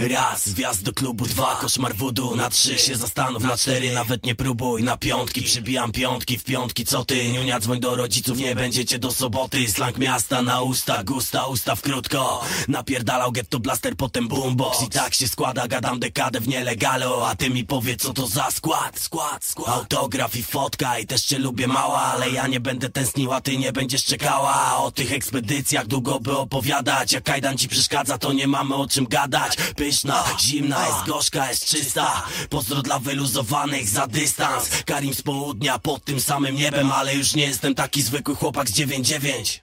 Raz, wjazd do klubu, dwa, koszmar wudu Na trzy się zastanów, na cztery nawet nie próbuj Na piątki, przybijam piątki w piątki Co ty, niunia, dzwoń do rodziców Nie będziecie do soboty, slang miasta na usta Gusta, ustaw krótko. Napierdalał getto blaster, potem boombox I tak się składa, gadam dekadę w nielegalu A ty mi powiedz co to za skład, skład, skład. Autograf i fotka i też cię lubię mała Ale ja nie będę tęskniła, ty nie będziesz czekała. O tych ekspedycjach długo by opowiadać Jak kajdan ci przeszkadza, to nie mamy o czym gadać Pyszna, zimna, jest gorzka, jest czysta. Pozdro dla wyluzowanych za dystans. Karim z południa pod tym samym niebem Ale już nie jestem taki zwykły chłopak z 9-9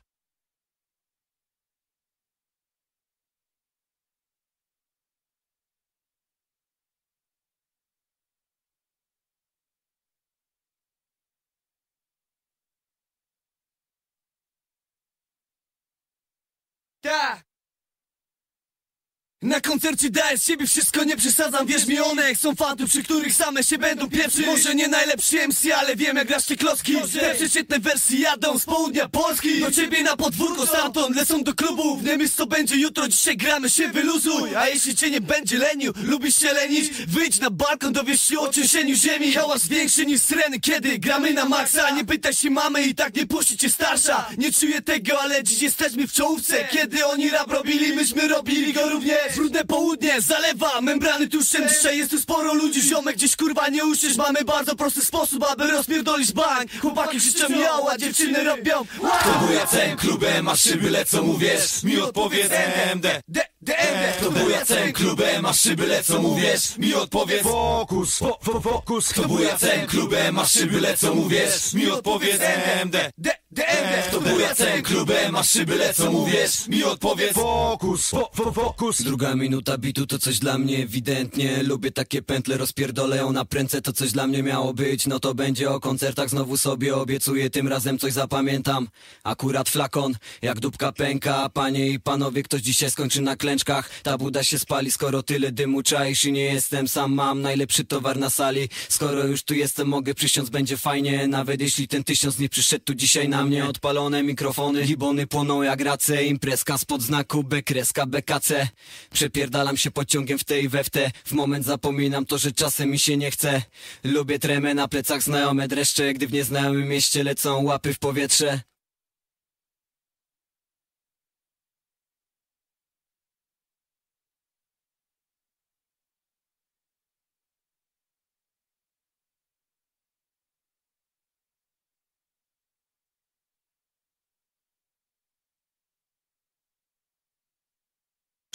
Tak! Na koncercie daję z siebie wszystko, nie przesadzam, wierz mi one Są fanty, przy których same się będą. Pierwszy Może nie najlepszy MC, ale wiem jak grasz te klocki. Te przeciętne wersje jadą z południa Polski. Do ciebie na podwórko stamtąd lecą do klubu Nie myśl co będzie jutro, dzisiaj gramy się wyluzuj. A jeśli cię nie będzie lenił, lubisz się lenić? Wyjdź na balkon, dowiesz się o trzęsieniu ziemi. Hałas większy niż syreny, kiedy gramy na maksa Nie pytaj się mamy i tak nie puści cię starsza. Nie czuję tego, ale dziś jesteśmy w czołówce. Kiedy oni rap robili, myśmy robili go również Brudne południe zalewa membrany tłuszczem Dzisiaj jest tu sporo ludzi, ziomek gdzieś kurwa nie usiesz Mamy bardzo prosty sposób, aby rozpierdolić bank. Chłopaki krzyczą yo, a dziewczyny robią. To buja całym klubem, a szyby lecą, uwierz Mi odpowiedz MD DMD To buja całym klubem, a szyby lecą, uwierz Mi odpowiedz. Fokus, fo, fo, fokus. To buja całym klubem, a szyby lecą, uwierz Mi odpowiedz. MD To buja całym klubem, a szyby lecą, uwierz Mi odpowiedz. Fokus, fo, fo, fokus. Druga minuta bitu to coś dla mnie ewidentnie. Lubię takie pętle, rozpierdolę ją na prędce To coś dla mnie miało być, no to będzie o koncertach Znowu sobie obiecuję, tym razem coś zapamiętam. Akurat flakon, jak dupka pęka. Panie i panowie, ktoś dzisiaj skończy na klęczkach. Ta buda się spali, skoro tyle dymu czaisz I nie jestem sam, mam najlepszy towar na sali. Skoro już tu jestem, mogę przysiąc, będzie fajnie. Nawet jeśli ten tysiąc nie przyszedł tu dzisiaj na mnie Odpalone mikrofony, libony płoną jak race. Imprezka spod znaku B, kreska BKC Przepierdalam się pociągiem w tej i we w te W moment zapominam to, że czasem mi się nie chce. Lubię tremę na plecach, znajome dreszcze. Gdy w nieznajomym mieście lecą łapy w powietrze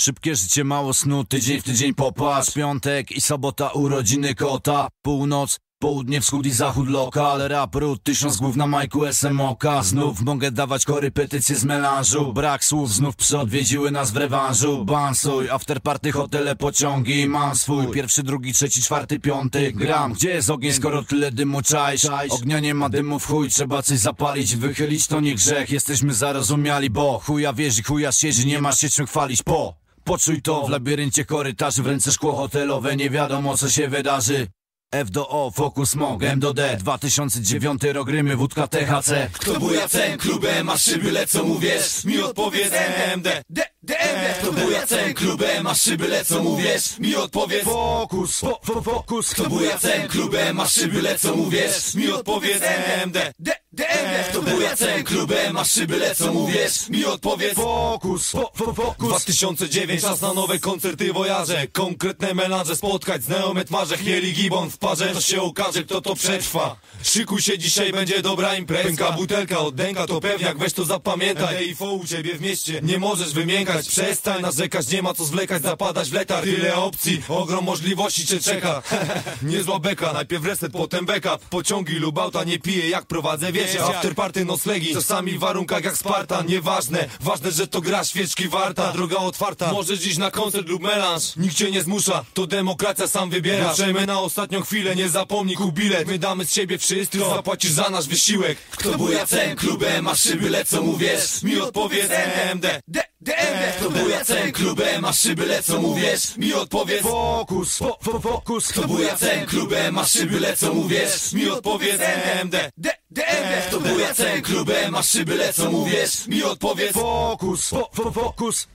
Szybkie życie, mało snu, tydzień w tydzień popatrz Piątek i sobota urodziny kota. Północ, południe, wschód i zachód lokal Rap, ród, tysiąc głów na majku SMOK Znów mogę dawać korepetycje z melanżu. Brak słów, znów psy odwiedziły nas w rewanżu. Bansuj, afterparty, hotele, pociągi. Mam swój, pierwszy, drugi, trzeci, czwarty, piąty. Gram, gdzie jest ogień, skoro tyle dymu czaisz? Ognia nie ma dymu w chuj, trzeba coś zapalić. Wychylić to nie grzech, jesteśmy zarozumiali Bo chuja wierzy, chuja siedzi, nie masz się czym chwalić Po Poczuj to w labiryncie korytarzy W ręce szkło hotelowe, nie wiadomo co się wydarzy. F do O, Focus Mog, M do D 2009 rok Rymy, wódka THC To buja całym klubem, a szyby lecą, uwierz Mi odpowiedz MD D, DMD To buja całym klubem, a szyby lecą, uwierz Mi odpowiedz Fokus, fo, fo, fokus. To buja całym klubem, a szyby lecą, uwierz Mi odpowiedz MD D, DMD To całym klubem, a szyby lecą, uwierz Mi odpowiedz. Fokus, fo, fo, fokus 2009, czas na nowe koncerty wojaże. Konkretne melanże, spotkać znajome twarze. Chmieli gibon w parze, to się okaże kto to przetrwa. Szykuj się, dzisiaj będzie dobra impreza. Pęka butelka od dęka, to pewniak, weź to zapamiętaj. Ej, u ciebie w mieście, nie możesz wymiękać. Przestań narzekać, nie ma co zwlekać, zapadać w letarg. Tyle opcji, ogrom możliwości cię czeka. Niezła beka, najpierw reset, potem backup. Pociągi lub auta, nie piję jak prowadzę wiecie Afterparty, noclegi, czasami w warunkach jak Spartan Nieważne, ważne, że to gra świeczki warta Droga otwarta, możesz dziś na koncert lub melanż Nikt cię nie zmusza, to demokracja sam wybiera. Wracamy na ostatnią chwilę, nie zapomnij kup bilet. My damy z siebie wszystko, zapłacisz za nasz wysiłek. Kto buja całym klubem, a szyby lecą, uwierz Mi odpowiedz MD DMD To buja całym klubem, a szyby lecą, uwierz Mi odpowiedz Fokus, fo, fo, fokus To buja całym klubem, a szyby lecą, uwierz Mi odpowiedz MD D, DMD To buja całym klubem, a szyby lecą, uwierz Mi odpowiedz. Fokus, fo, fo, fokus